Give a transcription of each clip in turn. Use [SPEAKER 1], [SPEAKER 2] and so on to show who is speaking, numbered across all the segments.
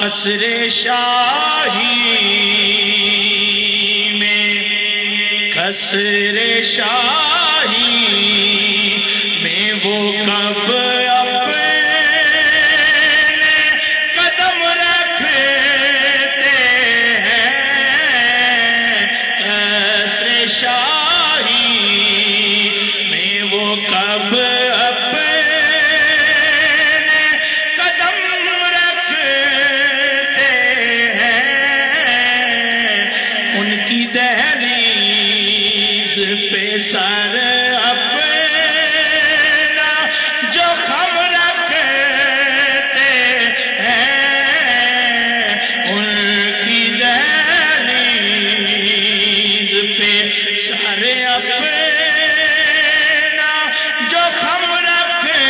[SPEAKER 1] قصر شاہی میں حسر شاہی میں وہ کب اپنے قدم رکھتے ہیں؟ حسر شاہی میں وہ کب سر اپنا جو ہم رکھتے ہیں، ان کی دہلیز پہ سر اپنا جو ہم رکھتے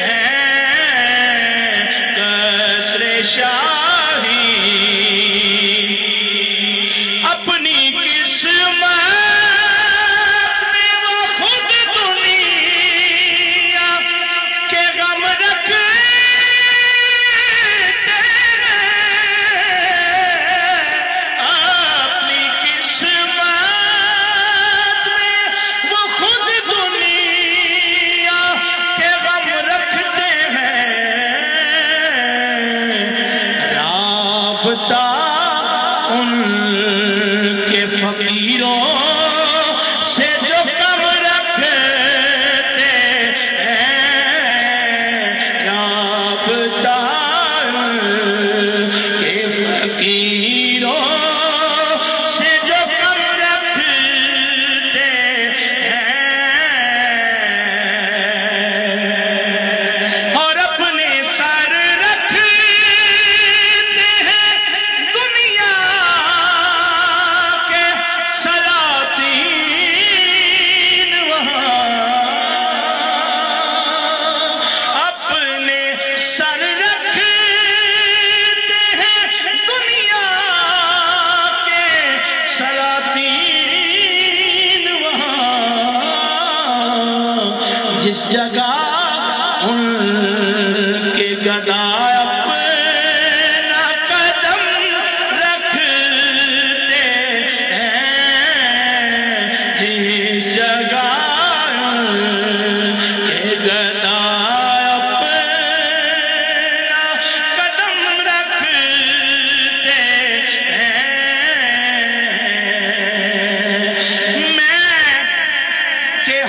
[SPEAKER 1] ہیں، کسر شاہی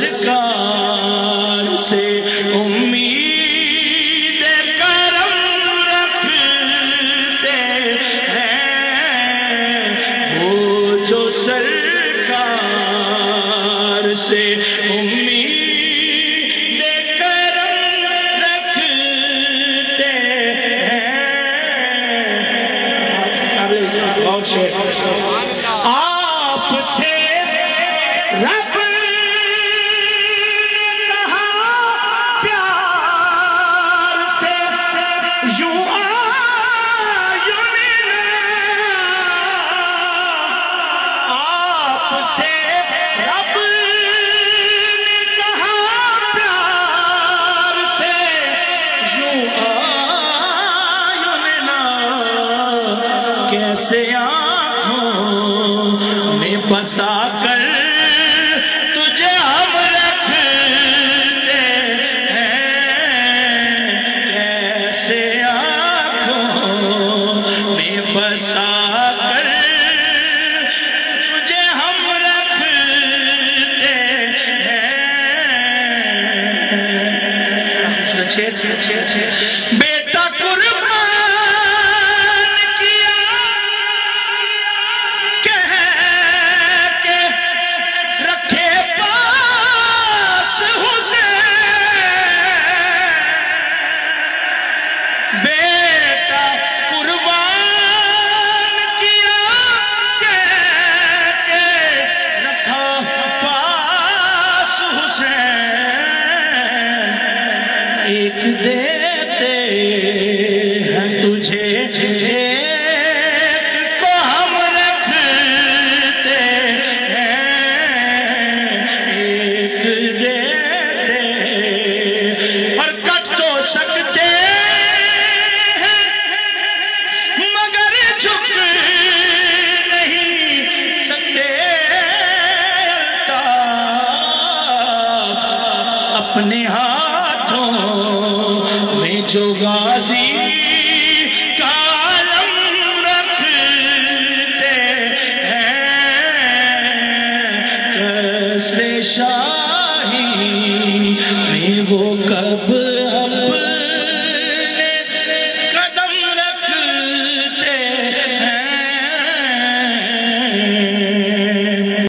[SPEAKER 1] سرکار سے امید کرم رکھتے ہیں۔ وہ جو سرکار سے بسا کر تجھے ہم رکھتے ہیں آنکھوں میں بسا کر تجھے ہم رکھتے ہیں بے میں جو